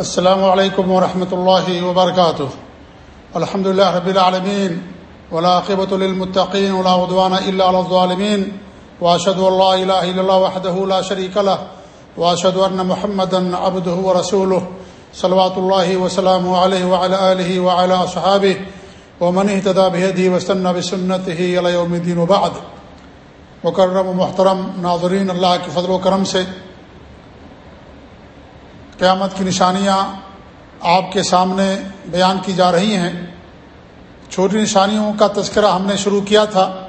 السلام علیکم ورحمۃ اللہ وبرکاتہ الحمد لله رب العالمين ولاقبۃ للمتقين، ولا عدوان الا على الظالمين واشهد ان لا اله الا الله وحده لا شريك له واشهد ان محمدا عبده ورسوله، صلوات الله وسلامه عليه وعلى اله وعلى اصحابه ومن اهتدى بهديه واستنى بسنته الى يوم الدين وبعد. مکرم و محترم ناظرین اللہ کے فضل و کرم سے قیامت کی نشانیاں آپ کے سامنے بیان کی جا رہی ہیں۔ چھوٹی نشانیوں کا تذکرہ ہم نے شروع کیا تھا۔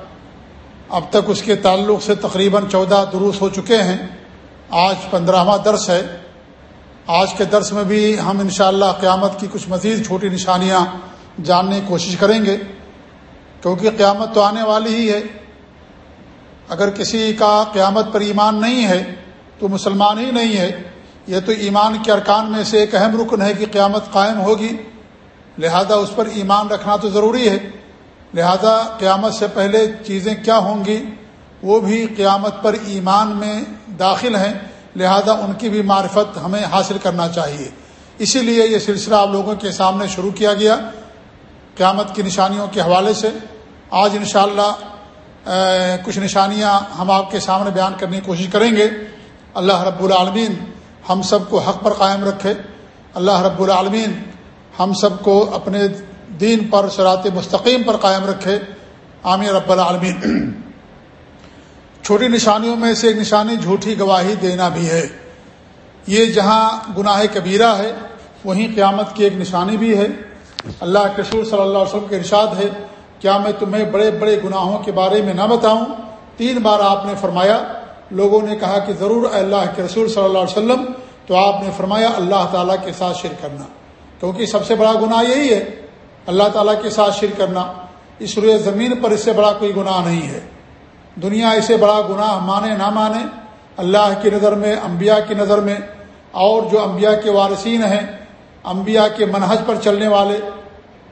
اب تک اس کے تعلق سے تقریباً چودہ دروس ہو چکے ہیں۔ آج پندرہواں درس ہے۔ آج کے درس میں بھی ہم انشاءاللہ قیامت کی کچھ مزید چھوٹی نشانیاں جاننے کی کوشش کریں گے۔ کیونکہ قیامت تو آنے والی ہی ہے۔ اگر کسی کا قیامت پر ایمان نہیں ہے تو مسلمان ہی نہیں ہے۔ یہ تو ایمان کے ارکان میں سے ایک اہم رکن ہے کہ قیامت قائم ہوگی، لہذا اس پر ایمان رکھنا تو ضروری ہے۔ لہذا قیامت سے پہلے چیزیں کیا ہوں گی؟ وہ بھی قیامت پر ایمان میں داخل ہیں، لہذا ان کی بھی معرفت ہمیں حاصل کرنا چاہیے۔ اسی لیے یہ سلسلہ آپ لوگوں کے سامنے شروع کیا گیا قیامت کی نشانیوں کے حوالے سے۔ آج انشاءاللہ کچھ نشانیاں ہم آپ کے سامنے بیان کرنے کی کوشش کریں گے۔ اللہ رب العالمین ہم سب کو حق پر قائم رکھے۔ اللہ رب العالمین ہم سب کو اپنے دین پر سرات مستقیم پر قائم رکھے۔ عامر رب العالمین۔ چھوٹی نشانیوں میں سے ایک نشانی جھوٹی گواہی دینا بھی ہے۔ یہ جہاں گناہ کبیرہ ہے، وہیں قیامت کی ایک نشانی بھی ہے۔ اللہ کے رسول صلی اللہ علیہ وسلم کے ارشاد ہے، کیا میں تمہیں بڑے بڑے گناہوں کے بارے میں نہ بتاؤں؟ تین بار آپ نے فرمایا لوگوں نے کہا کہ ضرور اللہ کے رسول صلی اللہ علیہ وسلم، تو آپ نے فرمایا اللہ تعالیٰ کے ساتھ شرک کرنا۔ کیونکہ سب سے بڑا گناہ یہی ہے، اللہ تعالیٰ کے ساتھ شرک کرنا۔ اس روئے زمین پر اس سے بڑا کوئی گناہ نہیں ہے۔ دنیا اسے بڑا گناہ مانے نہ مانے، اللہ کی نظر میں، انبیاء کی نظر میں، اور جو انبیاء کے وارثین ہیں، انبیاء کے منہج پر چلنے والے،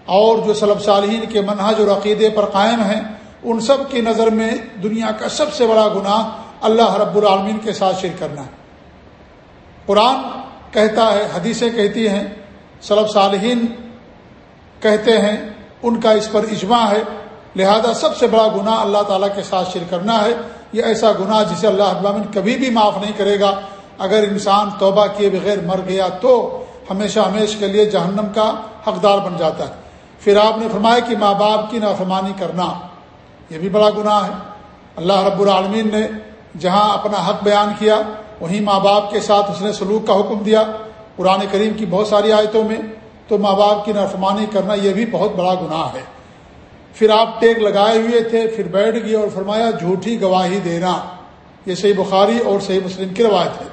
اور جو صلب صالحین کے منہج اور عقیدے پر قائم ہیں، ان سب کی نظر میں دنیا کا سب سے بڑا گناہ اللہ رب العالمین کے ساتھ شرک کرنا ہے۔ قرآن کہتا ہے، حدیثیں کہتی ہیں صلب صالحین کہتے ہیں، ان کا اس پر اجماع ہے۔ لہذا سب سے بڑا گناہ اللہ تعالیٰ کے ساتھ شرک کرنا ہے۔ یہ ایسا گناہ جسے اللہ ابامن کبھی بھی معاف نہیں کرے گا۔ اگر انسان توبہ کیے بغیر مر گیا تو ہمیشہ ہمیشہ کے لیے جہنم کا حقدار بن جاتا ہے۔ پھر آپ نے فرمایا کہ ماں باپ کی نافرمانی کرنا، یہ بھی بڑا گناہ ہے۔ اللہ رب العالمین نے جہاں اپنا حق بیان کیا، وہیں ماں باپ کے ساتھ اس نے سلوک کا حکم دیا۔ قرآن کریم کی بہت ساری آیتوں میں تو ماں باپ کی نافرمانی کرنا یہ بھی بہت بڑا گناہ ہے۔ پھر آپ ٹیک لگائے ہوئے تھے، پھر بیٹھ گئے اور فرمایا جھوٹی گواہی دینا۔ یہ صحیح بخاری اور صحیح مسلم کی روایت ہے۔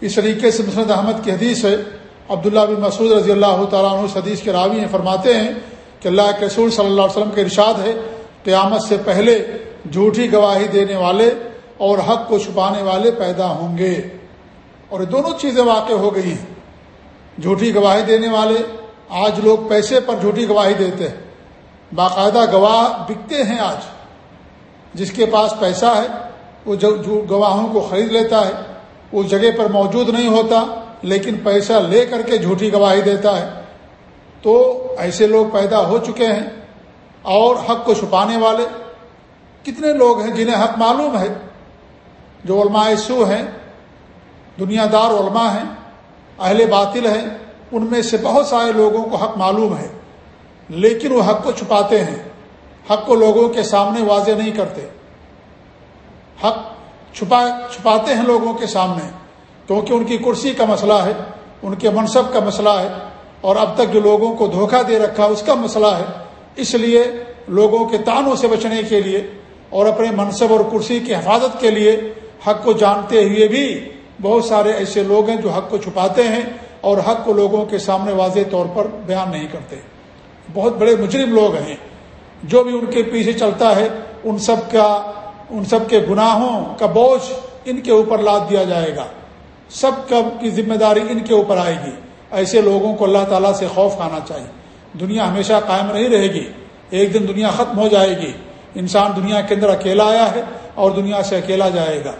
اس طریقے سے مسند احمد کی حدیث ہے۔ عبداللہ بن مسعود رضی اللہ تعالیٰ عنہ حدیث کے راوی ہیں، فرماتے ہیں کہ اللہ کے رسول صلی اللہ علیہ وسلم کے ارشاد ہے، قیامت سے پہلے جھوٹی گواہی دینے والے اور حق کو چھپانے والے پیدا ہوں گے۔ اور یہ دونوں چیزیں واقع ہو گئی ہیں۔ جھوٹی گواہی دینے والے، آج لوگ پیسے پر جھوٹی گواہی دیتے ہیں۔ باقاعدہ گواہ بکتے ہیں آج۔ جس کے پاس پیسہ ہے، وہ گواہوں کو خرید لیتا ہے اس جگہ پر موجود نہیں ہوتا، لیکن پیسہ لے کر کے جھوٹی گواہی دیتا ہے۔ تو ایسے لوگ پیدا ہو چکے ہیں اور حق کو چھپانے والے۔ کتنے لوگ ہیں جنہیں حق معلوم ہے؟ جو علماء سو ہیں، دنیا دار علماء ہیں، اہل باطل ہیں، ان میں سے بہت سارے لوگوں کو حق معلوم ہے، لیکن وہ حق کو چھپاتے ہیں۔ حق کو لوگوں کے سامنے واضح نہیں کرتے۔ حق چھپا، چھپاتے ہیں لوگوں کے سامنے، کیونکہ ان کی کرسی کا مسئلہ ہے، ان کے منصب کا مسئلہ ہے، اور اب تک جو لوگوں کو دھوکہ دے رکھا اس کا مسئلہ ہے۔ اس لیے لوگوں کے تانوں سے بچنے کے لیے اور اپنے منصب اور کرسی کی حفاظت کے لیے حق کو جانتے ہوئے بھی بہت سارے ایسے لوگ ہیں جو حق کو چھپاتے ہیں اور حق کو لوگوں کے سامنے واضح طور پر بیان نہیں کرتے۔ بہت بڑے مجرم لوگ ہیں۔ جو بھی ان کے پیچھے چلتا ہے، ان سب کا، ان سب کے گناہوں کا بوجھ ان کے اوپر لاد دیا جائے گا۔ سب کا کی ذمہ داری ان کے اوپر آئے گی۔ ایسے لوگوں کو اللہ تعالیٰ سے خوف کھانا چاہیے۔ دنیا ہمیشہ قائم نہیں رہے گی۔ ایک دن دنیا ختم ہو جائے گی۔ انسان دنیا کے اندر اکیلا آیا ہے اور دنیا سے اکیلا جائے گا۔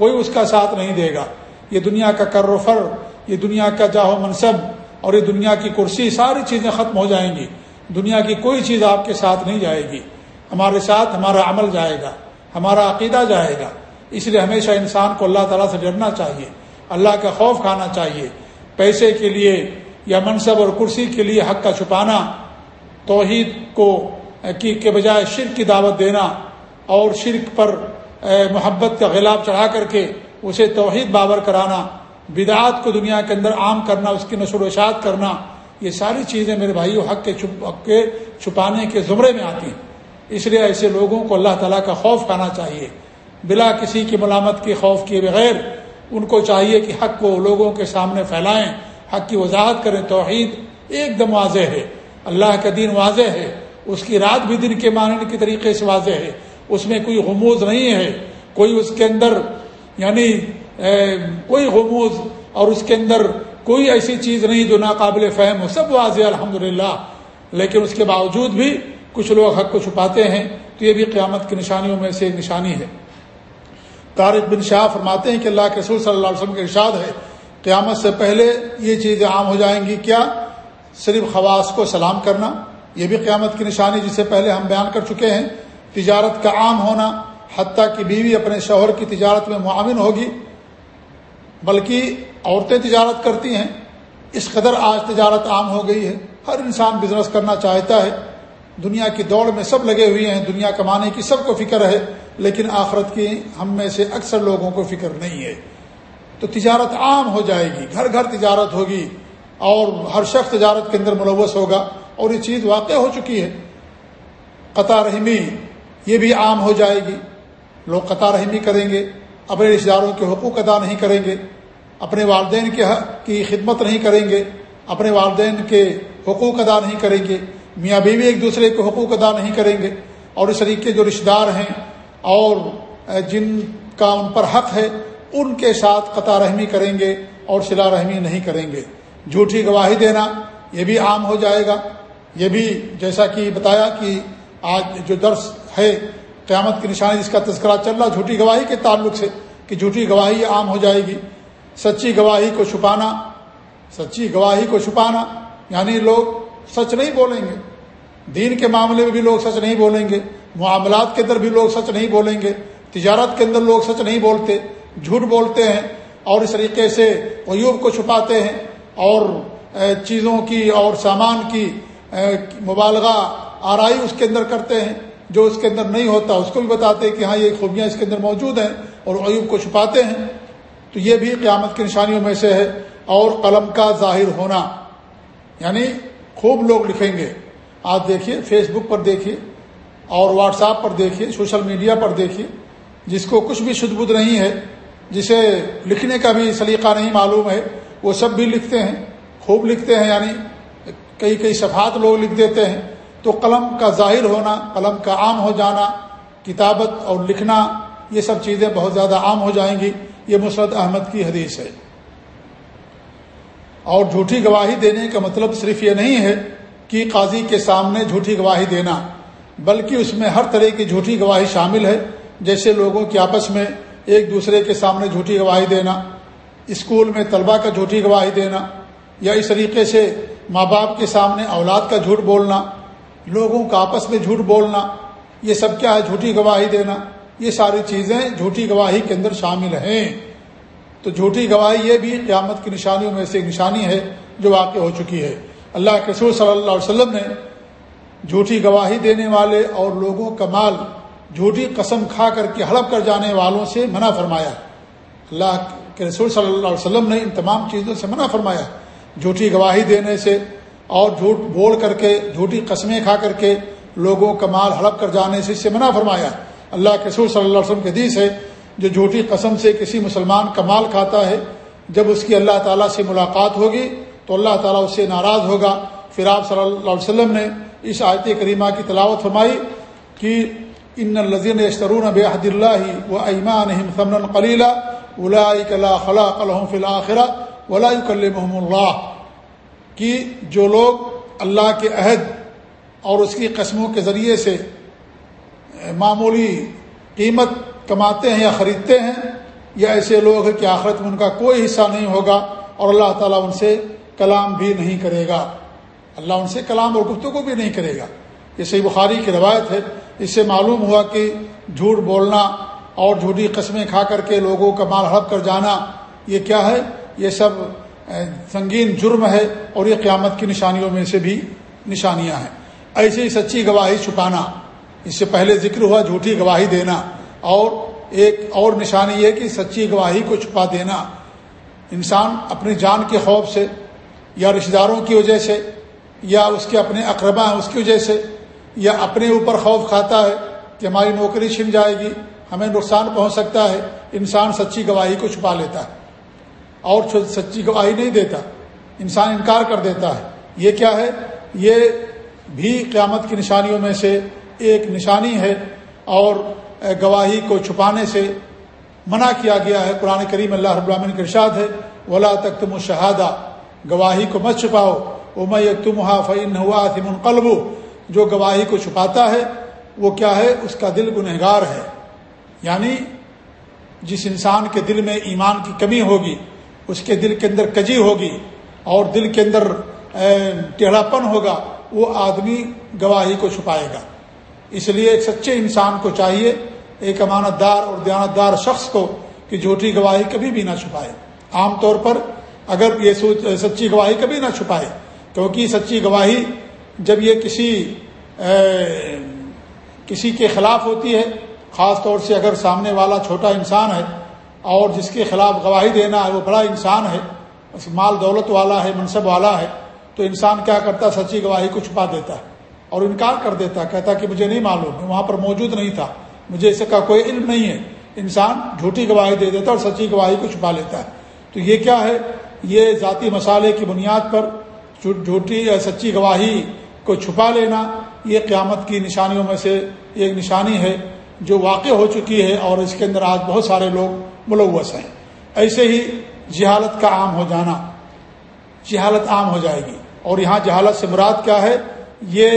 کوئی اس کا ساتھ نہیں دے گا۔ یہ دنیا کا کر و فر، یہ دنیا کا جاہو منصب اور یہ دنیا کی کرسی، ساری چیزیں ختم ہو جائیں گی۔ دنیا کی کوئی چیز آپ کے ساتھ نہیں جائے گی۔ ہمارے ساتھ ہمارا عمل جائے گا، ہمارا عقیدہ جائے گا۔ اس لیے ہمیشہ انسان کو اللہ تعالیٰ سے ڈرنا چاہیے، اللہ کا خوف کھانا چاہیے۔ پیسے کے لیے یا منصب اور کرسی کے لیے حق کا چھپانا، توحید کو، کی، کے بجائے شرک کی دعوت دینا اور شرک پر محبت کا غلاب چڑھا کر کے اسے توحید بابر کرانا، بدعات کو دنیا کے اندر عام کرنا، اس کی نشر و اشاعت کرنا، یہ ساری چیزیں میرے بھائیوں حق کے حق کے چھپانے کے زمرے میں آتی ہیں۔ اس لیے ایسے لوگوں کو اللہ تعالیٰ کا خوف کھانا چاہیے۔ بلا کسی کی ملامت کے خوف کیے بغیر ان کو چاہیے کہ حق کو لوگوں کے سامنے پھیلائیں، حق کی وضاحت کریں۔ توحید ایک دم واضح ہے۔ اللہ کا دین واضح ہے۔ اس کی رات بھی دن کے ماننے کے طریقے سے واضح ہے۔ اس میں کوئی غموز نہیں ہے۔ کوئی اس کے اندر یعنی کوئی غموز اور اس کے اندر کوئی ایسی چیز نہیں جو ناقابل فہم ہو۔ سب واضح الحمد لیکن اس کے باوجود بھی کچھ لوگ حق کو چھپاتے ہیں۔ تو یہ بھی قیامت کی نشانیوں میں سے ایک نشانی ہے۔ طارق بن شاہ فرماتے ہیں کہ اللہ کے رسول صلی اللہ علیہ وسلم کا ارشاد ہے، قیامت سے پہلے یہ چیزیں عام ہو جائیں گی۔ کیا؟ صرف خواص کو سلام کرنا، یہ بھی قیامت کی نشانی جسے پہلے ہم بیان کر چکے ہیں۔ تجارت کا عام ہونا، حتیٰ کہ بیوی اپنے شوہر کی تجارت میں معاون ہوگی، بلکہ عورتیں تجارت کرتی ہیں، اس قدر آج تجارت عام ہو گئی ہے، ہر انسان بزنس کرنا چاہتا ہے، دنیا کی دوڑ میں سب لگے ہوئے ہیں، دنیا کمانے کی سب کو فکر ہے، لیکن آخرت کی ہم میں سے اکثر لوگوں کو فکر نہیں ہے۔ تو تجارت عام ہو جائے گی، گھر گھر تجارت ہوگی، اور ہر شخص تجارت کے اندر ملوث ہوگا، اور یہ چیز واقع ہو چکی ہے۔ قطع رحمی یہ بھی عام ہو جائے گی۔ لوگ قطع رحمی کریں گے، اپنے رشتے داروں کے حقوق ادا نہیں کریں گے، اپنے والدین کے حق کی خدمت نہیں کریں گے، اپنے والدین کے حقوق ادا نہیں کریں گے۔ میاں بیوی ایک دوسرے کے حقوق ادا نہیں کریں گے۔ اور اس طریقے جو رشتے دار ہیں اور جن کا ان پر حق ہے، ان کے ساتھ قطع رحمی کریں گے اور صلا رحمی نہیں کریں گے۔ جھوٹی گواہی دینا، یہ بھی عام ہو جائے گا۔ یہ بھی جیسا کہ بتایا کہ آج جو درس ہے۔ قیامت کی نشانی جس کا تذکرہ چل رہا، جھوٹی گواہی کے تعلق سے کہ جھوٹی گواہی عام ہو جائے گی۔ سچی گواہی کو چھپانا، سچی گواہی کو چھپانا یعنی لوگ سچ نہیں بولیں گے۔ دین کے معاملے میں بھی لوگ سچ نہیں بولیں گے۔ معاملات کے اندر بھی لوگ سچ نہیں بولیں گے۔ تجارت کے اندر لوگ سچ نہیں بولتے۔ جھوٹ بولتے ہیں اور اس طریقے سے عیوب کو چھپاتے ہیں اور چیزوں کی اور سامان کی مبالغہ، آرائی اس کے اندر کرتے ہیں۔ جو اس کے اندر نہیں ہوتا اس کو بھی بتاتے کہ ہاں یہ خوبیاں اس کے اندر موجود ہیں اور عیوب کو چھپاتے ہیں۔ تو یہ بھی قیامت کی نشانیوں میں سے ہے۔ اور قلم کا ظاہر ہونا۔ یعنی خوب لوگ لکھیں گے۔ آپ دیکھیے فیس بک پر دیکھیے اور واٹس ایپ پر دیکھیے، سوشل میڈیا پر دیکھیے۔ جس کو کچھ بھی شد بدھ نہیں ہے، جسے لکھنے کا بھی سلیقہ نہیں معلوم ہے، وہ سب بھی لکھتے ہیں۔ خوب لکھتے ہیں یعنی کئی کئی صفحات لوگ لکھ دیتے ہیں۔ تو قلم کا ظاہر ہونا، قلم کا عام ہو جانا، کتابت اور لکھنا، یہ سب چیزیں بہت زیادہ عام ہو جائیں گی۔ یہ مسرت احمد کی حدیث ہے۔ اور جھوٹی گواہی دینے کا مطلب صرف یہ نہیں ہے کہ قاضی کے سامنے جھوٹی گواہی دینا، بلکہ اس میں ہر طرح کی جھوٹی گواہی شامل ہے، جیسے لوگوں کی آپس میں ایک دوسرے کے سامنے جھوٹی گواہی دینا، اسکول میں طلبہ کا جھوٹی گواہی دینا، یا اس طریقے سے ماں باپ کے سامنے اولاد کا جھوٹ بولنا۔ لوگوں کا آپس میں جھوٹ بولنا، یہ سب کیا ہے؟ جھوٹی گواہی دینا۔ یہ ساری چیزیں جھوٹی گواہی کے اندر شامل ہیں۔ تو جھوٹی گواہی یہ بھی قیامت کی نشانیوں میں سے ایک نشانی ہے جو واقع ہو چکی ہے۔ اللہ کے رسول صلی اللہ علیہ وسلم نے جھوٹی گواہی دینے والے اور لوگوں کا مال جھوٹی قسم کھا کر کے ہڑپ کر جانے والوں سے منع فرمایا۔ اللہ کے رسول صلی اللہ علیہ وسلم نے ان تمام چیزوں سے منع فرمایا۔ جھوٹی گواہی دینے سے اور جھوٹ بول کر کے، جھوٹی قسمیں کھا کر کے لوگوں کا مال ہڑپ کر جانے سے اس سے منع فرمایا اللہ کے رسول صلی اللہ علیہ وسلم کے حدیث ہے، جو جھوٹی قسم سے کسی مسلمان کا مال کھاتا ہے، جب اس کی اللہ تعالیٰ سے ملاقات ہوگی تو اللہ تعالیٰ اس سے ناراض ہوگا۔ پھر آپ صلی اللہ علیہ وسلم نے اس آیت کریمہ کی تلاوت فرمائی کہ ان الزین اشترون بحد اللہ و ایمان ثمن قلیلہ ولا خلا فلاخرہ ولا محمد اللہ۔ کہ جو لوگ اللہ کے عہد اور اس کی قسموں کے ذریعے سے معمولی قیمت کماتے ہیں یا خریدتے ہیں، یا ایسے لوگ ہیں کہ آخرت میں ان کا کوئی حصہ نہیں ہوگا اور اللہ تعالیٰ ان سے کلام بھی نہیں کرے گا۔ اللہ ان سے کلام اور گفتگو بھی نہیں کرے گا۔ یہ صحیح بخاری کی روایت ہے۔ اس سے معلوم ہوا کہ جھوٹ بولنا اور جھوٹی قسمیں کھا کر کے لوگوں کا مال ہڑپ کر جانا یہ کیا ہے؟ یہ سب سنگین جرم ہے اور یہ قیامت کی نشانیوں میں سے بھی نشانیاں ہیں۔ ایسے ہی سچی گواہی چھپانا، اس سے پہلے ذکر ہوا جھوٹی گواہی دینا اور ایک اور نشانی یہ کہ سچی گواہی کو چھپا دینا۔ انسان اپنی جان کے خوف سے یا رشتہ داروں کی وجہ سے یا اس کے اپنے اقربا ہیں اس کی وجہ سے یا اپنے اوپر خوف کھاتا ہے کہ ہماری نوکری چھن جائے گی، ہمیں نقصان پہنچ سکتا ہے، انسان سچی گواہی کو چھپا لیتا ہے۔ اور سچی گواہی نہیں دیتا، انسان انکار کر دیتا ہے۔ یہ کیا ہے؟ یہ بھی قیامت کی نشانیوں میں سے ایک نشانی ہے اور گواہی کو چھپانے سے منع کیا گیا ہے۔ قرآن کریم اللہ رب العالمین کے ارشاد ہے، ولا تک تم شہادہ گواہی کو مت چھپاؤ۔ عمر تم فعین ہوا منقلب جو گواہی کو چھپاتا ہے، وہ کیا ہے؟ اس کا دل گنہگار ہے۔ یعنی جس انسان کے دل میں ایمان کی کمی ہوگی اس کے دل کے اندر کجی ہوگی اور دل کے اندر ٹیڑھا پن ہوگا، وہ آدمی گواہی کو چھپائے گا۔ اس لیے ایک سچے انسان کو چاہیے، ایک امانت دار اور دیانت دار شخص کو کہ جھوٹی گواہی کبھی بھی نہ چھپائے۔ عام طور پر اگر یہ سچی گواہی کبھی نہ چھپائے، کیونکہ سچی گواہی جب یہ کسی کسی کے خلاف ہوتی ہے، خاص طور سے اگر سامنے والا چھوٹا انسان ہے اور جس کے خلاف گواہی دینا ہے، وہ بڑا انسان ہے مال دولت والا ہے، منصب والا ہے، تو انسان کیا کرتا ہے؟ سچی گواہی کو چھپا دیتا ہے اور انکار کر دیتا ہے، کہتا کہ مجھے نہیں معلوم، میں وہاں پر موجود نہیں تھا، مجھے اس کا کوئی علم نہیں ہے۔ انسان جھوٹی گواہی دے دیتا ہے اور سچی گواہی کو چھپا لیتا ہے۔ تو یہ کیا ہے؟ یہ ذاتی مسالے کی بنیاد پر جھوٹی یا سچی گواہی کو چھپا لینا، یہ قیامت کی نشانیوں میں سے ایک نشانی ہے۔ جو واقع ہو چکی ہے اور اس کے اندر آج بہت سارے لوگ ملوث ہیں۔ ایسے ہی جہالت کا عام ہو جانا، جہالت عام ہو جائے گی۔ اور یہاں جہالت سے مراد کیا ہے؟ یہ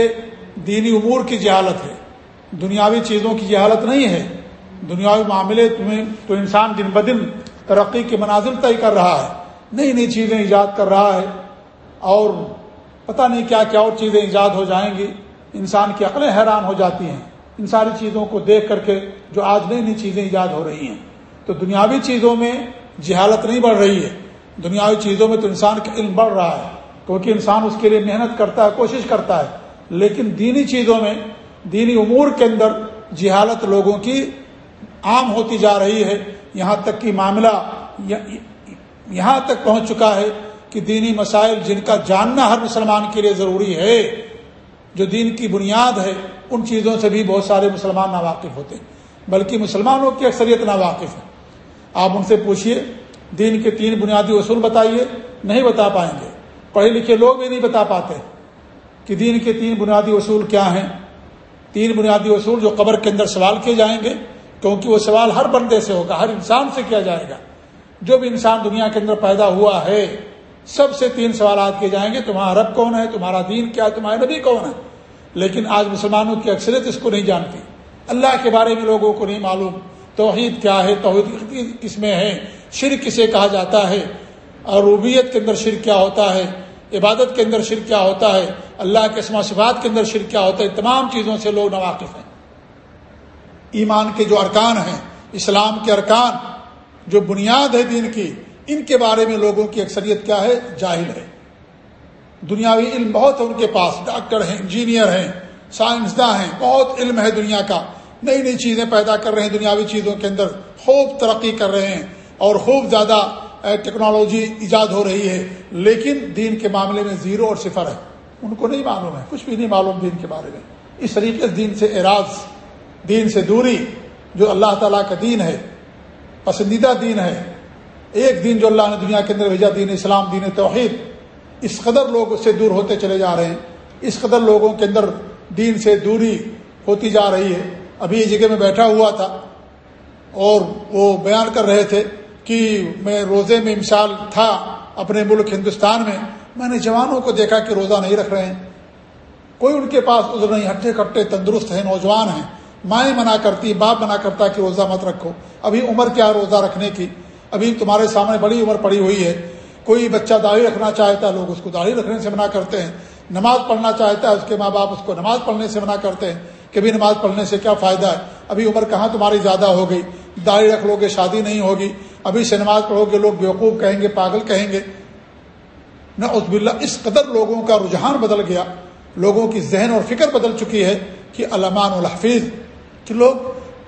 دینی امور کی جہالت ہے۔ دنیاوی چیزوں کی جہالت نہیں ہے۔ دنیاوی معاملے تمہیں تو انسان دن بدن ترقی کے مناظر طے کر رہا ہے۔ نئی نئی چیزیں ایجاد کر رہا ہے۔ اور پتہ نہیں کیا کیا اور چیزیں ایجاد ہو جائیں گی۔ انسان کی عقلیں حیران ہو جاتی ہیں۔ ان ساری چیزوں کو دیکھ کر کے جو آج نئی نئی چیزیں ایجاد ہو رہی ہیں، تو دنیاوی چیزوں میں جہالت نہیں بڑھ رہی ہے، دنیاوی چیزوں میں تو انسان کا علم بڑھ رہا ہے، کیونکہ انسان اس کے لیے محنت کرتا ہے، کوشش کرتا ہے، لیکن دینی چیزوں میں، دینی امور کے اندر جہالت لوگوں کی عام ہوتی جا رہی ہے، یہاں تک کہ معاملہ یہاں تک پہنچ چکا ہے کہ دینی مسائل جن کا جاننا ہر مسلمان کے لیے ضروری ہے جو دین کی بنیاد ہے، ان چیزوں سے بھی بہت سارے مسلمان ناواقف ہوتے ہیں۔ بلکہ مسلمانوں کی اکثریت ناواقف ہے آپ ان سے پوچھیے دین کے تین بنیادی اصول بتائیے، نہیں بتا پائیں گے۔ پڑھے لکھے لوگ بھی نہیں بتا پاتے کہ دین کے تین بنیادی اصول کیا ہیں۔ تین بنیادی اصول جو قبر کے اندر سوال کیے جائیں گے، کیونکہ وہ سوال ہر بندے سے ہوگا، ہر انسان سے کیا جائے گا۔ جو بھی انسان دنیا کے اندر پیدا ہوا ہے سب سے تین سوالات کیے جائیں گے، تمہارا رب کون ہے؟ تمہارا دین کیا ہے؟ تمہارے نبی کون ہے لیکن آج مسلمانوں کی اکثریت اس کو نہیں جانتی۔ اللہ کے بارے میں لوگوں کو نہیں معلوم۔ توحید کیا ہے؟ توحید کس میں ہے؟ شرک کسے کہا جاتا ہے؟ اور روبیت کے اندر شرک کیا ہوتا ہے؟ عبادت کے اندر شرک کیا ہوتا ہے؟ اللہ کے اسما صفات کے اندر شرک کیا ہوتا ہے؟ تمام چیزوں سے لوگ نواقف ہیں۔ ایمان کے جو ارکان ہیں، اسلام کے ارکان، جو بنیاد ہے دین کی ان کے بارے میں لوگوں کی اکثریت کیا ہے؟ جاہل ہے۔ دنیاوی علم بہت ہے ان کے پاس، ڈاکٹر ہیں، انجینئر ہیں، سائنسداں ہیں، بہت علم ہے دنیا کا۔ نئی نئی چیزیں پیدا کر رہے ہیں دنیاوی چیزوں کے اندر۔ خوب ترقی کر رہے ہیں اور خوب زیادہ ٹیکنالوجی ایجاد ہو رہی ہے۔ لیکن دین کے معاملے میں زیرو اور صفر ہے۔ ان کو نہیں معلوم ہے، کچھ بھی نہیں معلوم دین کے بارے میں۔ اس طریقے سے دین سے اعراض، دین سے دوری جو اللہ تعالیٰ کا دین ہے، پسندیدہ دین ہے ایک دن جو اللہ نے دنیا کے اندر بھیجا دین اسلام، دین توحید، اس قدر لوگ اس سے دور ہوتے چلے جا رہے ہیں، اس قدر لوگوں کے اندر دین سے دوری ہوتی جا رہی ہے۔ ابھی یہ جگہ میں بیٹھا ہوا تھا اور وہ بیان کر رہے تھے کہ میں روزے میں مثال تھا اپنے ملک ہندوستان میں میں نے جوانوں کو دیکھا کہ روزہ نہیں رکھ رہے ہیں۔ کوئی ان کے پاس ادھر نہیں، ہٹے کٹے تندرست ہیں، نوجوان ہیں۔ مائیں منع کرتی، باپ منع کرتا کہ روزہ مت رکھو۔ ابھی عمر کیا روزہ رکھنے کی؟ ابھی تمہارے سامنے بڑی عمر پڑی ہوئی ہے۔ کوئی بچہ داڑھی رکھنا چاہتا ہے، لوگ اس کو داڑھی رکھنے سے منع کرتے ہیں۔ نماز پڑھنا چاہتا ہے، اس کے ماں باپ اس کو نماز پڑھنے سے منع کرتے ہیں کہ بھی نماز پڑھنے سے کیا فائدہ ہے۔ ابھی عمر کہاں تمہاری زیادہ ہو گئی؟ داڑھی رکھ لو گے، شادی نہیں ہوگی۔ ابھی سے نماز پڑھو گے، لوگ بیوقوف کہیں گے، پاگل کہیں گے۔ نہ اس بلّہ اس قدر لوگوں کا رجحان بدل گیا۔ لوگوں کی ذہن اور فکر بدل چکی ہے کہ علمان الحفیظ، کہ لوگ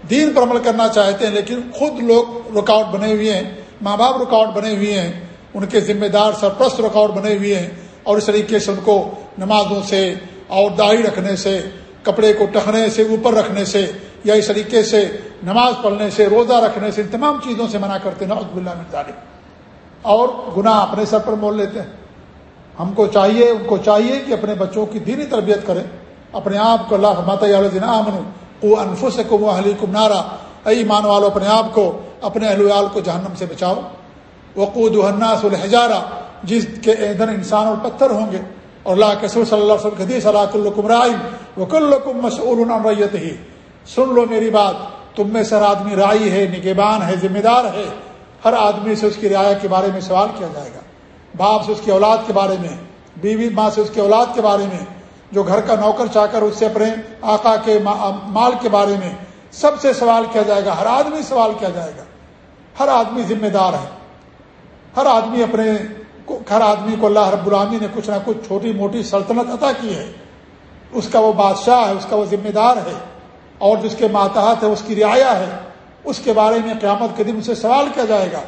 دین پر عمل کرنا چاہتے ہیں، لیکن خود لوگ رکاوٹ بنے ہوئے ہیں، ماں باپ رکاوٹ بنے ہوئے ہیں، ان کے ذمہ دار سرپرست رکاوٹ بنے ہوئے ہیں، اور اس طریقے سے ان کو نمازوں سے اور داڑھی رکھنے سے، کپڑے کو ٹکنے سے، اوپر رکھنے سے، یا اس طریقے سے نماز پڑھنے سے، روزہ رکھنے سے، ان تمام چیزوں سے منع کرتے ہیں۔ عبد اللہ ظالم اور گناہ اپنے سر پر مول لیتے ہیں۔ ہم کو چاہیے، ان کو چاہیے کہ اپنے بچوں کی دینی تربیت کریں۔ اپنے آپ کو اللہ فرماتا امن کو انفس کو وہ کم نارا ائی مان والو، اپنے آپ کو، اپنے اہل ویال کو جہنم سے بچاؤ. وقود الناس الحجارہ. جس کے ایندھن انسان اور پتھر ہوں گے۔ اور اللہ کے صلی اللہ علیہ حدیث اللہ کلکم رائم وہ کلکم مسعول ریت ہی سن لو میری بات، تم میں سر آدمی رائی ہے، نگہبان ہے، ذمہ دار ہے۔ ہر آدمی سے اس کی رعایا کے بارے میں سوال کیا جائے گا۔ باپ سے اس کی اولاد کے بارے میں، بیوی ماں سے اس کی اولاد کے بارے میں جو گھر کا نوکر چاہ کر اس سے اپنے آقا کے مال کے بارے میں سب سے سوال کیا جائے گا، ہر آدمی سوال کیا جائے گا۔ ہر آدمی ذمہ دار ہے۔ ہر آدمی اپنے ہر آدمی کو اللہ رب العامی نے کچھ نہ کچھ چھوٹی موٹی سلطنت عطا کی ہے۔ اس کا وہ بادشاہ ہے، اس کا وہ ذمہ دار ہے۔ اور جس کے ماتحت ہے، اس کی رعایا ہے۔ اس کے بارے میں قیامت کے دن اسے سوال کیا جائے گا۔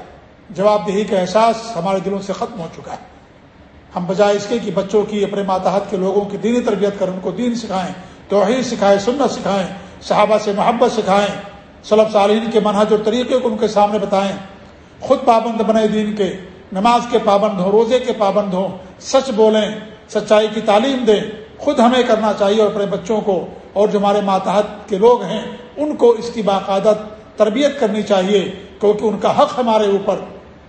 جواب دہی کا احساس ہمارے دلوں سے ختم ہو چکا ہے۔ ہم بجائے اس کے کہ بچوں کی اپنے ماتحت کے لوگوں کی دینی تربیت کر ان کو دین سکھائیں، توحید سکھائیں، سنت سکھائیں، صحابہ سے محبت سکھائیں صلب صالحین کے منہج اور طریقے کو ان کے سامنے بتائیں۔ خود پابند بنے دین کے، نماز کے پابند ہوں، روزے کے پابند ہوں، سچ بولیں، سچائی کی تعلیم دیں۔ خود ہمیں کرنا چاہیے اور اپنے بچوں کو اور جو ہمارے ماتحت کے لوگ ہیں، ان کو اس کی باقاعدہ تربیت کرنی چاہیے، کیونکہ ان کا حق ہمارے اوپر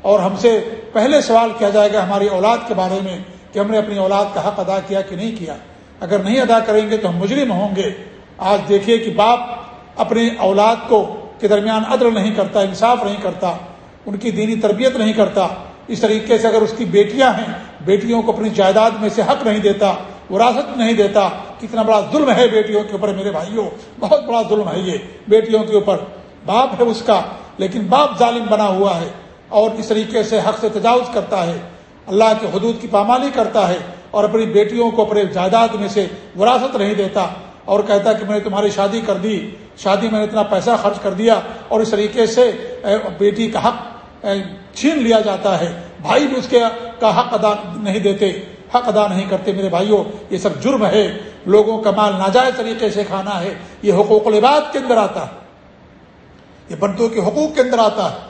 اور ہم سے پہلے سوال کیا جائے گا ہماری اولاد کے بارے میں کہ ہم نے اپنی اولاد کا حق ادا کیا کہ نہیں کیا؟ اگر نہیں ادا کریں گے تو ہم مجرم ہوں گے۔ آج دیکھیے کہ باپ اپنے اولاد کو کے درمیان عدل نہیں کرتا، انصاف نہیں کرتا، ان کی دینی تربیت نہیں کرتا۔ اس طریقے سے اگر اس کی بیٹیاں ہیں، بیٹیوں کو اپنی جائیداد میں سے حق نہیں دیتا، وراثت نہیں دیتا، کتنا بڑا ظلم ہے بیٹیوں کے اوپر میرے بھائیوں، بہت بڑا ظلم ہے یہ بیٹیوں کے اوپر۔ باپ ہے اس کا، لیکن باپ ظالم بنا ہوا ہے۔ اور اس طریقے سے حق سے تجاوز کرتا ہے، اللہ کے حدود کی پامالی کرتا ہے اور اپنی بیٹیوں کو اپنے جائیداد میں سے وراثت نہیں دیتا اور کہتا کہ میں نے تمہاری شادی کر دی، شادی میں نے اتنا پیسہ خرچ کر دیا اور اس طریقے سے بیٹی کا حق چھین لیا جاتا ہے۔ بھائی بھی اس کے کا حق ادا نہیں دیتے، حق ادا نہیں کرتے۔ میرے بھائیوں، یہ سب جرم ہے۔ لوگوں کا مال ناجائز طریقے سے کھانا ہے۔ یہ حقوق العباد کے اندر آتا ہے۔ یہ بندوں کے حقوق کے اندر آتا ہے۔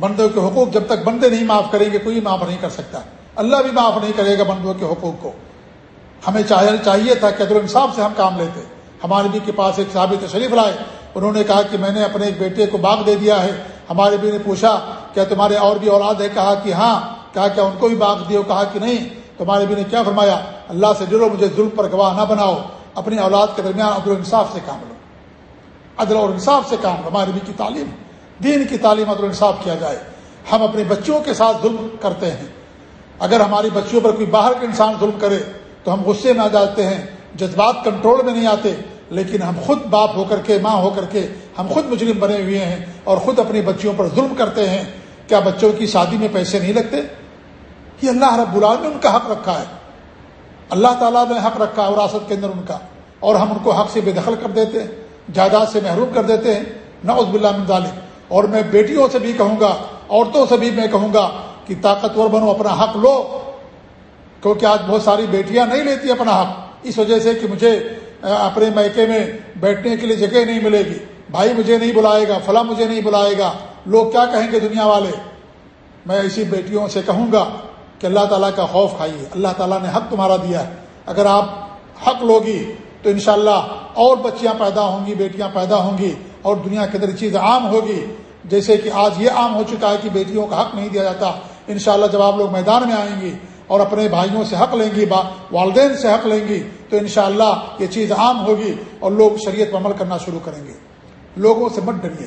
بندوں کے حقوق جب تک بندے نہیں معاف کریں گے کوئی معاف نہیں کر سکتا۔ اللہ بھی معاف نہیں کرے گا بندوں کے حقوق کو۔ ہمیں چاہیے تھا کہ عدل انصاف سے ہم کام لیتے۔ ہمارے بھی کے پاس ایک صحابی تشریف لائے۔ انہوں نے کہا کہ میں نے اپنے ایک بیٹے کو باغ دے دیا ہے۔ ہمارے بھی نے پوچھا، کیا تمہارے اور بھی اولاد ہے کہا کہ ہاں۔ کہا کیا ان کو بھی باغ دیو۔ کہا کہ نہیں۔ تمہارے بھی نے کیا فرمایا؟ اللہ سے ڈرو، مجھے ظلم پر گواہ نہ بناؤ۔ اپنی اولاد کے درمیان عدل انصاف سے کام لو۔ عدل اور انصاف سے کام ہمارے بھی کی تعلیم۔ دین کی تعلیم عدل انصاف کیا جائے، ہم اپنے بچوں کے ساتھ ظلم کرتے ہیں۔ اگر ہماری بچیوں پر کوئی باہر کا انسان ظلم کرے، تو ہم غصے میں آ جاتے ہیں، جذبات کنٹرول میں نہیں آتے، لیکن ہم خود باپ ہو کر کے، ماں ہو کر کے ہم خود مجرم بنے ہوئے ہیں اور خود اپنی بچیوں پر ظلم کرتے ہیں۔ کیا بچوں کی شادی میں پیسے نہیں لگتے؟ یہ اللہ رب العالمین نے ان کا حق رکھا ہے۔ اللہ تعالیٰ نے حق رکھا ہے وراثت کے اندر ان کا۔ اور ہم ان کو حق سے بے دخل کر دیتے ہیں، جائیداد سے محروم کر دیتے ہیں۔ نہ عزب اللہ ظالم اور میں بیٹیوں سے بھی کہوں گا، عورتوں سے بھی میں کہوں گا کہ طاقتور بنو، اپنا حق لو، کیونکہ آج بہت ساری بیٹیاں نہیں لیتی اپنا حق، اس وجہ سے کہ مجھے اپنے میکے میں بیٹھنے کے لیے جگہ نہیں ملے گی۔ بھائی مجھے نہیں بلائے گا، فلاں مجھے نہیں بلائے گا۔ لوگ کیا کہیں گے دنیا والے؟ میں اسی بیٹیوں سے کہوں گا کہ اللہ تعالیٰ کا خوف کھائیے۔ اللہ تعالیٰ نے حق تمہارا دیا ہے۔ اگر آپ حق لوگی تو انشاءاللہ اور بچیاں پیدا ہوں گی، بیٹیاں پیدا ہوں گی۔ اور دنیا کے اندر چیز عام ہوگی، جیسے کہ آج یہ عام ہو چکا ہے کہ بیٹیوں کا حق نہیں دیا جاتا۔ انشاءاللہ جب آپ لوگ میدان میں آئیں گی اور اپنے بھائیوں سے حق لیں گی والدین سے حق لیں گی، تو انشاءاللہ یہ چیز عام ہوگی اور لوگ شریعت پر عمل کرنا شروع کریں گے۔ لوگوں سے مت ڈریے۔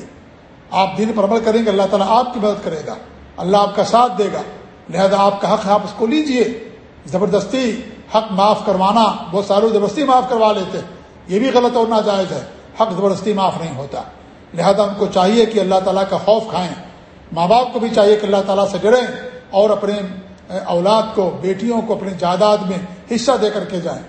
آپ دین پر عمل کریں گے، اللہ تعالیٰ آپ کی مدد کرے گا۔ اللہ آپ کا ساتھ دے گا۔ لہذا آپ کا حق ہے آپ اس کو لیجیے۔ زبردستی حق معاف کروانا، بہت سارے زبردستی معاف کروا لیتے۔ یہ بھی غلط اور ناجائز ہے۔ حق زبردستی معاف نہیں ہوتا۔ لہذا ان کو چاہیے کہ اللہ تعالیٰ کا خوف کھائیں۔ ماں باپ کو بھی چاہیے کہ اللہ تعالیٰ سے ڈریں اور اپنے اولاد کو، بیٹیوں کو اپنی جائیداد میں حصہ دے کر کے جائیں۔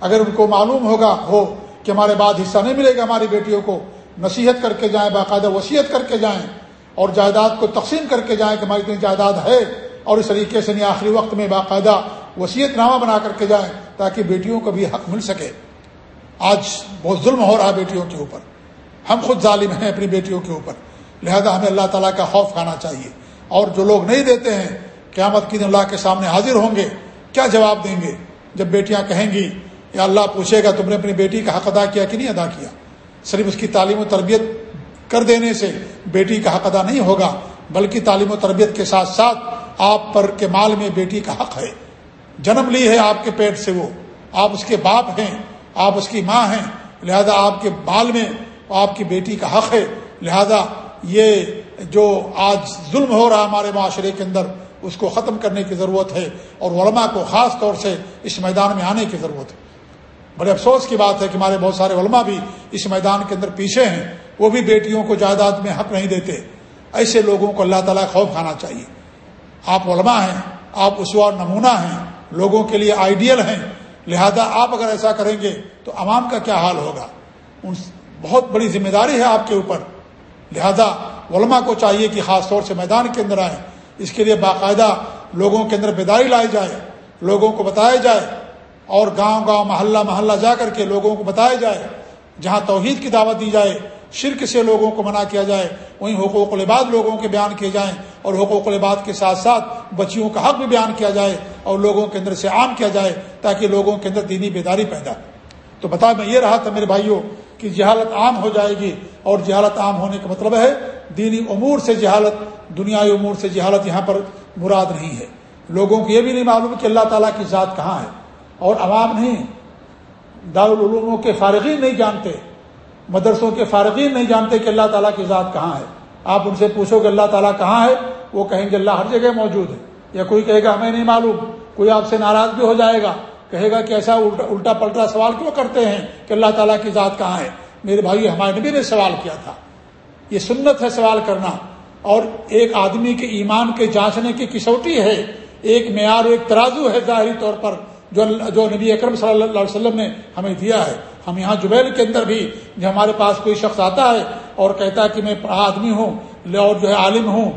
اگر ان کو معلوم ہوگا، ہو کہ ہمارے بعد حصہ نہیں ملے گا ہماری بیٹیوں کو، نصیحت کر کے جائیں، باقاعدہ وصیت کر کے جائیں اور جائیداد کو تقسیم کر کے جائیں کہ ہماری اتنی جائیداد ہے اور اس طریقے سے نہیں آخری وقت میں باقاعدہ وصیت نامہ بنا کر کے جائیں تاکہ بیٹیوں کو بھی حق مل سکے۔ آج بہت ظلم ہو رہا بیٹیوں کے اوپر۔ ہم خود ظالم ہیں اپنی بیٹیوں کے اوپر۔ لہذا ہمیں اللہ تعالیٰ کا خوف کھانا چاہیے۔ اور جو لوگ نہیں دیتے ہیں، قیامت کی دن اللہ کے سامنے حاضر ہوں گے، کیا جواب دیں گے؟ جب بیٹیاں کہیں گی، یا اللہ پوچھے گا، تم نے اپنی بیٹی کا حق ادا کیا کہ نہیں ادا کیا؟ صرف اس کی تعلیم و تربیت کر دینے سے بیٹی کا حق ادا نہیں ہوگا، بلکہ تعلیم و تربیت کے ساتھ ساتھ آپ پر کے مال میں بیٹی کا حق ہے۔ جنم لی ہے آپ کے پیٹ سے وہ۔ آپ اس کے باپ ہیں۔ آپ اس کی ماں ہیں، لہذا آپ کے بال میں آپ کی بیٹی کا حق ہے۔ لہذا یہ جو آج ظلم ہو رہا ہمارے معاشرے کے اندر، اس کو ختم کرنے کی ضرورت ہے اور علماء کو خاص طور سے اس میدان میں آنے کی ضرورت ہے۔ بڑے افسوس کی بات ہے کہ ہمارے بہت سارے علماء بھی اس میدان کے اندر پیچھے ہیں، وہ بھی بیٹیوں کو جائیداد میں حق نہیں دیتے۔ ایسے لوگوں کو اللہ تعالیٰ خوف کھانا چاہیے۔ آپ علماء ہیں، آپ اس وار نمونہ ہیں، لوگوں کے لیے آئیڈیل ہیں۔ لہذا آپ اگر ایسا کریں گے تو عوام کا کیا حال ہوگا؟ ان بہت بڑی ذمہ داری ہے آپ کے اوپر۔ لہذا علماء کو چاہیے کہ خاص طور سے میدان کے اندر آئیں۔ اس کے لیے باقاعدہ لوگوں کے اندر بیداری لائی جائے، لوگوں کو بتایا جائے اور گاؤں گاؤں، محلہ محلہ جا کر کے لوگوں کو بتایا جائے، جہاں توحید کی دعوت دی جائے۔ شرک سے لوگوں کو منع کیا جائے، وہیں حقوق العباد لوگوں کے بیان کیے جائیں اور حقوق العباد کے ساتھ ساتھ بچیوں کا حق بھی بیان کیا جائے اور لوگوں کے اندر سے عام کیا جائے تاکہ لوگوں کے اندر دینی بیداری پیدا تو بتا میں یہ رہا تھا میرے بھائیوں کہ جہالت عام ہو جائے گی اور جہالت عام ہونے کا مطلب ہے دینی امور سے جہالت دنیائی امور سے جہالت یہاں پر مراد نہیں ہے۔ لوگوں کو یہ بھی نہیں معلوم کہ اللہ تعالیٰ کی ذات کہاں ہے اور عوام نہیں، دارالعلوموں کے فارغین نہیں جانتے مدرسوں کے فارغین نہیں جانتے کہ اللہ تعالیٰ کی ذات کہاں ہے۔ آپ ان سے پوچھو کہ اللہ تعالیٰ کہاں ہے، وہ کہیں گے اللہ ہر جگہ موجود ہے۔ یا کوئی کہے گا ہمیں نہیں معلوم، کوئی آپ سے ناراض بھی ہو جائے گا، کہے گا کہ ایسا الٹا پلٹا سوال کیوں کرتے ہیں کہ اللہ تعالیٰ کی ذات کہاں ہے؟ میرے بھائی، ہمارے نبی نے سوال کیا تھا۔ یہ سنت ہے سوال کرنا۔ اور ایک آدمی کے ایمان کے جانچنے کی کسوٹی ہے، ایک معیار، ایک ترازو ہے ظاہری طور پر، جو جو نبی اکرم صلی اللہ علیہ وسلم نے ہمیں دیا ہے۔ ہم یہاں جبیل کے اندر بھی جو ہمارے پاس کوئی شخص آتا ہے اور کہتا ہے کہ میں آدمی ہوں اور جو ہے عالم ہوں،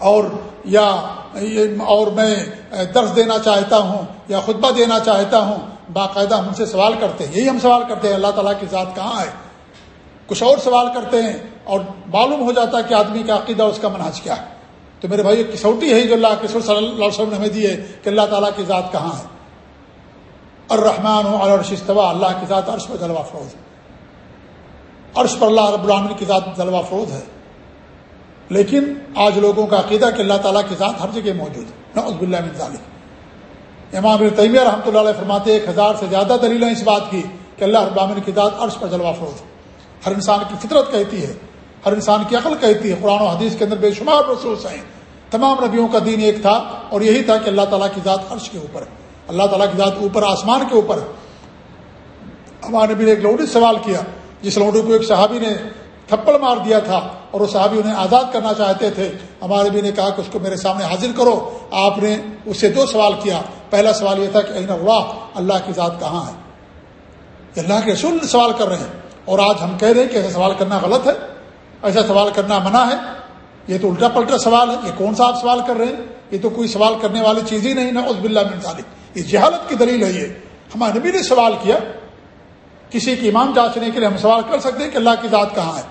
اور یا اور میں درس دینا چاہتا ہوں یا خطبہ دینا چاہتا ہوں، باقاعدہ ہم سے سوال کرتے ہیں۔ یہی ہم سوال کرتے ہیں، اللہ تعالیٰ کی ذات کہاں ہے؟ کچھ اور سوال کرتے ہیں اور معلوم ہو جاتا ہے کہ آدمی کا عقیدہ اس کا مناج کیا ہے۔ تو میرے بھائی کسوٹی ہے جو اللہ کسور صلی اللہ علیہ وسلم نے ہمیں دی ہے کہ اللہ تعالیٰ کی ذات کہاں ہے؟ الرحمن ہوں عرش استوا اللہ کی ذات عرش پر جلوہ فروز عرش پر اللہ رب العالمین کی ذات جلوہ فروز ہے۔ لیکن آج لوگوں کا عقیدہ کہ اللہ تعالیٰ کی ذات ہر جگہ موجود ہے۔ نعوذ باللہ من ذالک۔ امام ابن تیمیہ رحمۃ اللہ علیہ فرماتے ایک ہزار سے زیادہ دلیلیں اس بات کی کہ اللہ رب العالمین کی ذات عرش پر جلوہ فروز ہر انسان کی فطرت کہتی ہے، ہر انسان کی عقل کہتی ہے، قرآن و حدیث کے اندر بے شمار رسوس ہیں۔ تمام نبیوں کا دین ایک تھا اور یہی تھا کہ اللہ تعالیٰ کی ذات عرش کے اوپر اللہ تعالیٰ کی ذات اوپر، آسمان کے اوپر۔ ہمارے نبی نے ایک لوڈی سوال کیا، جس لوڈی کو ایک صحابی نے تھپڑ مار دیا تھا اور وہ صحابی انہیں آزاد کرنا چاہتے تھے۔ ہمارے نبی نے کہا کہ اس کو میرے سامنے حاضر کرو۔ آپ نے اس سے دو سوال کیا۔ پہلا سوال یہ تھا کہ اللہ اللہ کی ذات کہاں ہے؟ اللہ کے رسول سوال کر رہے ہیں۔ اور آج ہم کہہ رہے ہیں کہ ایسا سوال کرنا غلط ہے، ایسا سوال کرنا منع ہے۔ یہ تو الٹا پلٹا سوال ہے۔ یہ کون سا آپ سوال کر رہے ہیں؟ یہ تو کوئی سوال کرنے والی چیز ہی نہیں نا اس بلّہ ذالک۔ اس جہالت کی دلیل ہے یہ۔ ہمارے نبی نے سوال کیا، کسی کی ایمان جانچنے کے لیے ہم سوال کر سکتے ہیں کہ اللہ کی ذات کہاں ہے؟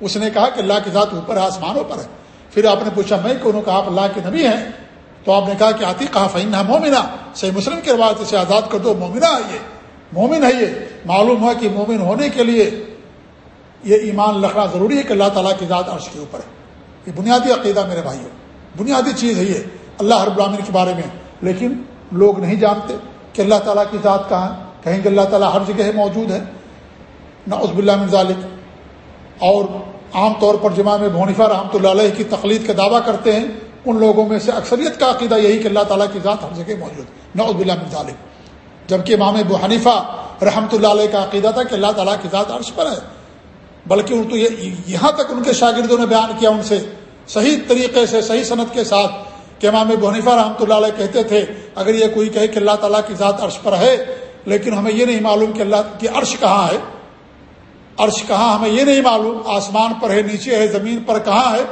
اس نے کہا کہ اللہ کی ذات اوپر ہے، آسمانوں پر ہے۔ پھر آپ نے پوچھا، میں کونوں کہا آپ اللہ کے نبی ہیں؟ تو آپ نے کہا کہ آتی کہا فہین مومنا صحیح مسلم کے روایت سے آزاد کر دو مومنا ہے یہ۔ مومن ہے یہ۔ معلوم ہوا کہ مومن ہونے کے لیے یہ ایمان رکھنا ضروری ہے کہ اللہ تعالیٰ کی ذات عرش کے اوپر ہے۔ یہ بنیادی عقیدہ میرے بھائیوں، بنیادی چیز ہے یہ۔ اللہ ہر براہین کے بارے میں۔ لیکن لوگ نہیں جانتے کہ اللہ تعالیٰ کی ذات کہاں کہیں کہ اللہ تعالیٰ ہر جگہ موجود ہے۔ نہ عزب اللہ ذالک۔ اور عام طور پر جمع میں بھونیفا رحمۃ اللہ علیہ کی تقلید کا دعویٰ کرتے ہیں، ان لوگوں میں سے اکثریت کا عقیدہ یہی کہ اللہ تعالیٰ کی ذات ہر جگہ موجود نعود اللہ ظالم جبکہ امام ابو حنیفہ رحمۃ اللہ علیہ کا عقیدہ تھا کہ اللہ تعالیٰ کی ذات عرش پر ہے۔ بلکہ ان تو یہاں تک ان کے شاگردوں نے بیان کیا ان سے۔ صحیح طریقے سے، صحیح صنعت کے ساتھ کہ امام ابو رحمۃ اللہ علیہ کہتے تھے، اگر یہ کوئی کہے کہ اللہ تعالیٰ کی ذات عرش پر ہے، لیکن ہمیں یہ نہیں معلوم کہ اللہ کی عرش کہاں ہے۔ عرش کہاں ہمیں یہ نہیں معلوم، آسمان پر ہے، نیچے ہے، زمین پر کہاں ہے،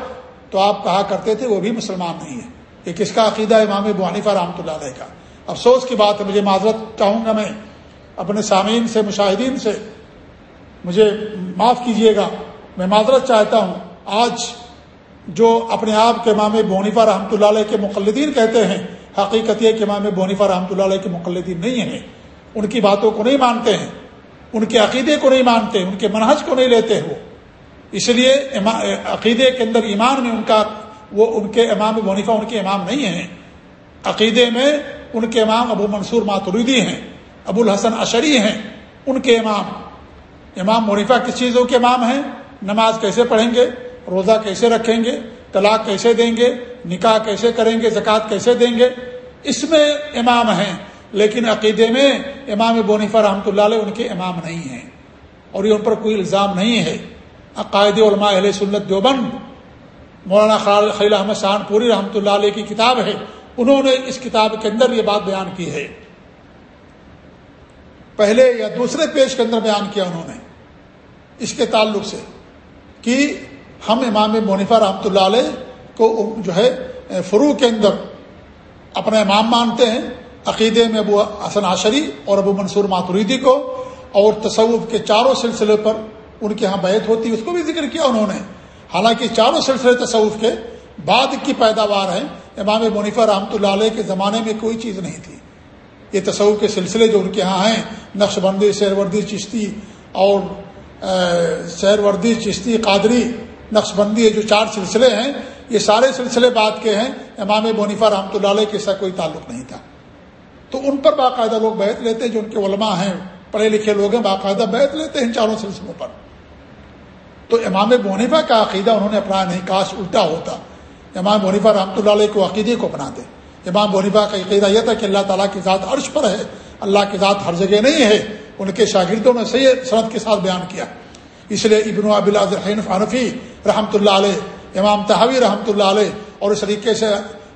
تو آپ کہا کرتے تھے وہ بھی مسلمان نہیں ہے۔ یہ کس کا عقیدہ ہے امام ابو رحمۃ اللہ علیہ کا؟ افسوس کی بات ہے، مجھے معذرت چاہوں گا میں اپنے سامعین سے، مشاہدین سے۔ مجھے معاف کیجیے گا، میں معذرت چاہتا ہوں۔ آج جو اپنے آپ کے امام بونیفہ رحمۃ اللہ علیہ کے مقلدین کہتے ہیں، حقیقت یہ کہ امام بونیفہ رحمۃ اللہ علیہ کے مقلدین نہیں ہیں۔ ان کی باتوں کو نہیں مانتے ہیں، ان کے عقیدے کو نہیں مانتے، ان کے منحج کو نہیں لیتے وہ۔ اس لیے عقیدے کے اندر ایمان میں ان کا، وہ ان کے امام بونیفہ ان کے امام نہیں ہیں۔ عقیدے میں ان کے امام ابو منصور ماتریدی ہیں، ابو الحسن اشری ہیں، ان کے امام۔ امام منیفا کس چیزوں کے امام ہیں؟ نماز کیسے پڑھیں گے؟ روزہ کیسے رکھیں گے؟ طلاق کیسے دیں گے؟ نکاح کیسے کریں گے؟ زکوٰۃ کیسے دیں گے؟ اس میں امام ہیں، لیکن عقیدے میں امام بونیفا رحمۃ اللہ علیہ ان کے امام نہیں ہیں اور یہ ان پر کوئی الزام نہیں ہے۔ عقائد علماء اہل سنت دیوبند، مولانا خلیل احمد شان پوری رحمۃ اللہ علیہ کی کتاب ہے، انہوں نے اس کتاب کے اندر یہ بات بیان کی ہے۔ پہلے یا دوسرے پیج کے اندر بیان کیا انہوں نے، اس کے تعلق سے، کہ ہم امام منیفا رحمۃ اللہ علیہ کو جو ہے فرو کے اندر اپنا امام مانتے ہیں، عقیدے میں ابو حسن عشری اور ابو منصور ماتریدی کو، اور تصوف کے چاروں سلسلے پر ان کے ہاں بیت ہوتی ہے اس کو بھی ذکر کیا انہوں نے۔ حالانکہ چاروں سلسلے تصوف کے بعد کی پیداوار ہیں، امام منیفا رحمۃ اللہ علیہ کے زمانے میں کوئی چیز نہیں تھی۔ یہ تصور کے سلسلے جو ان کے ہاں ہیں، نقش بندی شیر وردی چشتی اور شیر وردی چشتی، قادری نقش بندی ہے جو چار سلسلے ہیں، یہ سارے سلسلے بعد کے ہیں۔ امام بونیفا رحمۃ اللہ علیہ کے ساتھ کوئی تعلق نہیں تھا۔ تو ان پر باقاعدہ لوگ بیت لیتے ہیں، جو ان کے علماء ہیں، پڑھے لکھے لوگ ہیں، باقاعدہ بیت لیتے ہیں ان چاروں سلسلوں پر۔ تو امام بونیفا کا عقیدہ انہوں نے اپنا نہیں کاش الٹا ہوتا۔ امام بونیفا رحمۃ اللہ علیہ کو عقیدے کو اپناتے امام بونیفا کا عقیدہ یہ تھا کہ اللہ تعالیٰ کی ذات عرش پر ہے۔ اللہ کی ذات ہر جگہ نہیں ہے۔ ان کے شاگردوں نے صحیح صنعت کے ساتھ بیان کیا۔ اس لیے ابن ابن حنفی رحمۃ اللہ علیہ، امام تحوی رحمۃ اللہ علیہ اور اس طریقے سے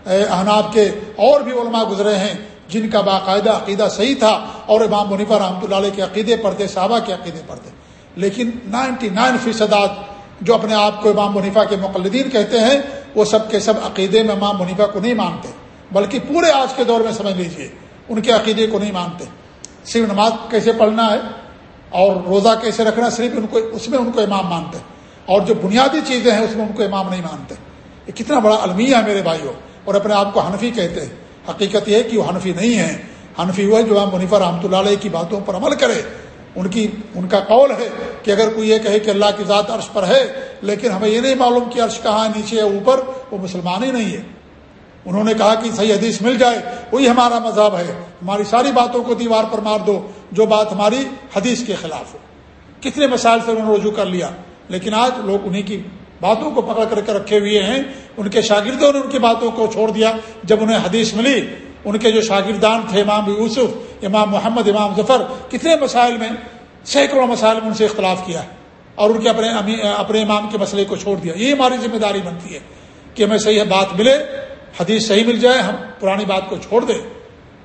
احناب کے اور بھی علماء گزرے ہیں جن کا باقاعدہ عقیدہ صحیح تھا اور امام منیفا رحمۃ اللہ علیہ کے عقیدے پڑھتے، صحابہ کے عقیدے پڑھتے۔ لیکن نائنٹی نائن فیصدات جو اپنے آپ کو امام منیفا کے مقلدین کہتے ہیں، وہ سب کے سب عقیدے میں امام منیفا کو نہیں مانتے۔ بلکہ پورے آج کے دور میں، سمجھ لیجیے، ان کے عقیدے کو نہیں مانتے۔ صرف نماز کیسے پڑھنا ہے؟ اور روزہ کیسے رکھنا صرف ان کو اس میں ان کو امام مانتے اور جو بنیادی چیزیں ہیں اس میں ان کو امام نہیں مانتے یہ کتنا بڑا المیہ ہے میرے بھائیوں۔ اور اپنے آپ کو حنفی کہتے ہیں۔ حقیقت یہ ہے کہ وہ حنفی نہیں ہے حنفی وہ ہے جو منیفا رحمۃ اللہ علیہ کی باتوں پر عمل کرے۔ ان کی ان کا قول ہے کہ اگر کوئی یہ کہے کہ اللہ کی ذات عرش پر ہے، لیکن ہمیں یہ نہیں معلوم کہ عرش کہاں نیچے ہے اوپر، وہ مسلمان ہی نہیں ہے۔ انہوں نے کہا کہ صحیح حدیث مل جائے، وہی ہمارا مذہب ہے۔ ہماری ساری باتوں کو دیوار پر مار دو، جو بات ہماری حدیث کے خلاف ہو۔ کتنے مسائل سے انہوں نے رجوع کر لیا۔ لیکن آج لوگ انہیں کی باتوں کو پکڑ کر کے رکھے ہوئے ہیں۔ ان کے شاگردوں نے ان کی باتوں کو چھوڑ دیا۔ جب انہیں حدیث ملی، ان کے جو شاگردان تھے، امام یوسف، امام محمد، امام ظفر، کتنے مسائل میں سینکڑوں مسائل میں ان سے اختلاف کیا ہے اور ان کے اپنے اپنے امام کے مسئلے کو چھوڑ دیا۔ یہ ہماری ذمہ داری بنتی ہے کہ ہمیں صحیح بات ملے۔ حدیث صحیح مل جائے، ہم پرانی بات کو چھوڑ دیں۔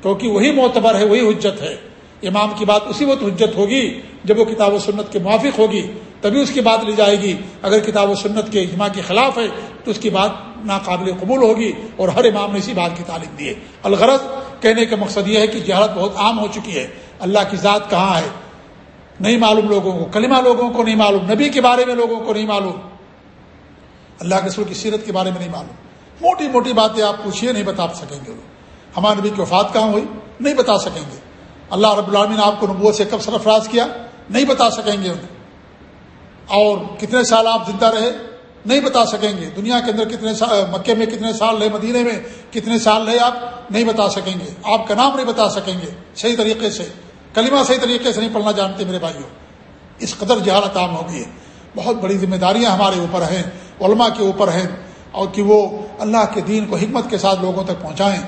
کیونکہ وہی معتبر ہے، وہی حجت ہے۔ امام کی بات اسی وقت حجت ہوگی جب وہ کتاب و سنت کے موافق ہوگی، تبھی اس کی بات لی جائے گی۔ اگر کتاب و سنت کے اجماع کے خلاف ہے، تو اس کی بات ناقابل قبول ہوگی اور ہر امام نے اسی بات کی تعلیم دی ہے۔ الغرض کہنے کا مقصد یہ ہے کہ جہالت بہت عام ہو چکی ہے۔ اللہ کی ذات کہاں ہے؟ نہیں معلوم لوگوں کو۔ کلمہ لوگوں کو نہیں معلوم۔ نبی کے بارے میں لوگوں کو نہیں معلوم۔ اللہ کے سر کی سیرت کے بارے میں نہیں معلوم۔ موٹی موٹی باتیں آپ پوچھیے نہیں بتا سکیں گے۔ ہمارے نبی کی وفات کہاں ہوئی؟ نہیں بتا سکیں گے۔ اللہ رب العالمین نے آپ کو نبوت سے کب سرفراز کیا؟ نہیں بتا سکیں گے۔ انہیں اور کتنے سال آپ زندہ رہے؟ نہیں بتا سکیں گے۔ دنیا کے اندر کتنے سال مکے میں کتنے سال رہے؟ مدینے میں کتنے سال رہے آپ؟ نہیں بتا سکیں گے۔ آپ کا نام نہیں بتا سکیں گے۔ صحیح طریقے سے، کلمہ صحیح طریقے سے نہیں پڑھنا جانتے میرے بھائیوں۔ اس قدر جہالت عام ہو گئی ہے بہت بڑی ذمہ داریاں ہمارے اوپر ہیں، علماء کے اوپر ہیں۔ اور کہ وہ اللہ کے دین کو حکمت کے ساتھ لوگوں تک پہنچائیں۔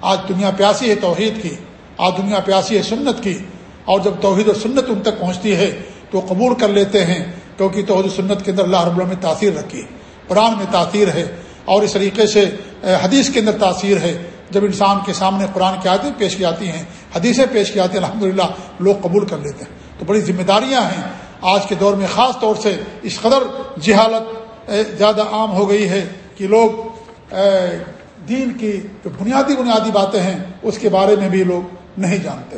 آج دنیا پیاسی ہے توحید کی، آج دنیا پیاسی ہے سنت کی۔ اور جب توحید و سنت ان تک پہنچتی ہے تو قبول کر لیتے ہیں، کیونکہ توحید و سنت کے اندر اللہ رب اللہ میں تاثیر رکھی، قرآن میں تاثیر ہے۔ اور اس طریقے سے حدیث کے اندر تاثیر ہے۔ جب انسان کے سامنے قرآن کی عادتیں پیش کی جاتی ہیں، حدیثیں پیش کی جاتی ہیں الحمد لوگ قبول کر لیتے ہیں۔ تو بڑی ذمہ داریاں ہیں۔ آج کے دور میں خاص طور سے اس قدر جہالت زیادہ عام ہو گئی ہے۔ کہ لوگ دین کی جو بنیادی بنیادی باتیں ہیں، اس کے بارے میں بھی لوگ نہیں جانتے۔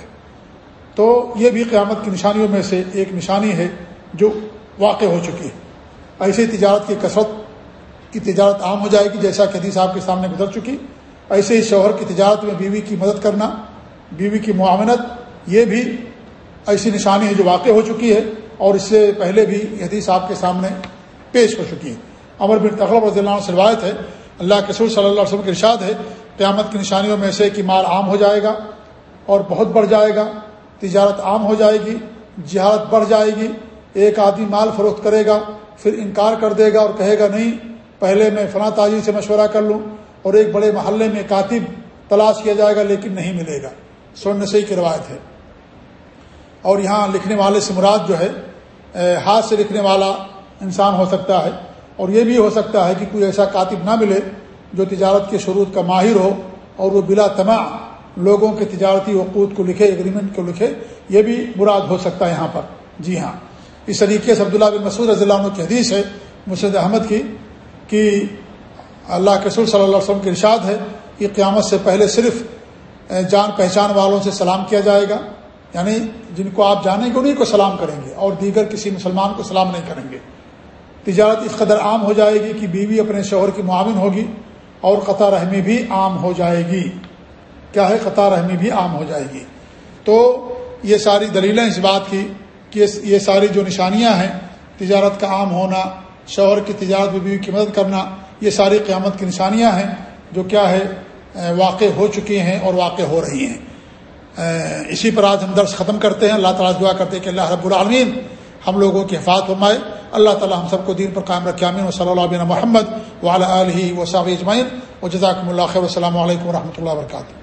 تو یہ بھی قیامت کی نشانیوں میں سے ایک نشانی ہے جو واقع ہو چکی ہے۔ ایسی تجارت کی کثرت کی تجارت عام ہو جائے گی، جیسا کہ حدیث آپ کے سامنے گزر چکی۔ ایسے ہی شوہر کی تجارت میں بیوی کی مدد کرنا، بیوی کی معاونت، یہ بھی ایسی نشانی ہے جو واقع ہو چکی ہے اور اس سے پہلے بھی حدیث آپ کے سامنے پیش ہو چکی ہے۔ امر بن تخلب رضی اللہ عنہ سے روایت ہے، اللہ کے سور صلی اللہ علیہ وسلم کے ارشاد ہے، قیامت کی نشانیوں میں سے کہ مال عام ہو جائے گا اور بہت بڑھ جائے گا، تجارت عام ہو جائے گی جہاد بڑھ جائے گی، ایک آدمی مال فروخت کرے گا، پھر انکار کر دے گا اور کہے گا، نہیں، پہلے میں فلاں تاجر سے مشورہ کر لوں اور ایک بڑے محلے میں کاتب تلاش کیا جائے گا، لیکن نہیں ملے گا۔ سونے سے کی روایت ہے۔ اور یہاں لکھنے والے سے مراد جو ہے ہاتھ سے لکھنے والا انسان ہو سکتا ہے۔ اور یہ بھی ہو سکتا ہے کہ کوئی ایسا کاتب نہ ملے جو تجارت کے شروع کا ماہر ہو اور وہ بلا تماع لوگوں کے تجارتی وقوت کو لکھے اگریمنٹ کو لکھے، یہ بھی مراد ہو سکتا ہے یہاں پر۔ جی ہاں۔ اس طریقے سے عبداللہ بن مسعود رضی اللہ عنہ کی حدیث ہے مسد احمد کی، کہ اللہ کے سر صلی اللہ علیہ وسلم کے ارشاد ہے کہ قیامت سے پہلے صرف جان پہچان والوں سے سلام کیا جائے گا۔ یعنی جن کو آپ جانیں گے انہیں کو سلام کریں گے اور دیگر کسی مسلمان کو سلام نہیں کریں گے۔ تجارت اس قدر عام ہو جائے گی کہ بیوی اپنے شوہر کی معاون ہوگی اور قطع رحمی بھی عام ہو جائے گی۔ کیا ہے؟ قطع رحمی بھی عام ہو جائے گی۔ تو یہ ساری دلیلیں اس بات کی کہ یہ ساری جو نشانیاں ہیں، تجارت کا عام ہونا، شوہر کی تجارت بیوی کی مدد کرنا، یہ ساری قیامت کی نشانیاں ہیں جو کیا ہے واقع ہو چکی ہیں اور واقع ہو رہی ہیں۔ اسی پر آج ہم درس ختم کرتے ہیں۔ اللہ تعالیٰ دعا کرتے ہیں کہ اللہ رب العالمین ہم لوگوں کی حفاظت فرمائے۔ اللہ تعالیٰ ہم سب کو دین پر قائم رکھے امین و صلی اللہ علیہ محمد وعلیٰ علیہ و صاب اجمعین۔ و جزاکم اللہ خیر السلام علیکم و رحمۃ اللہ وبرکاتہ۔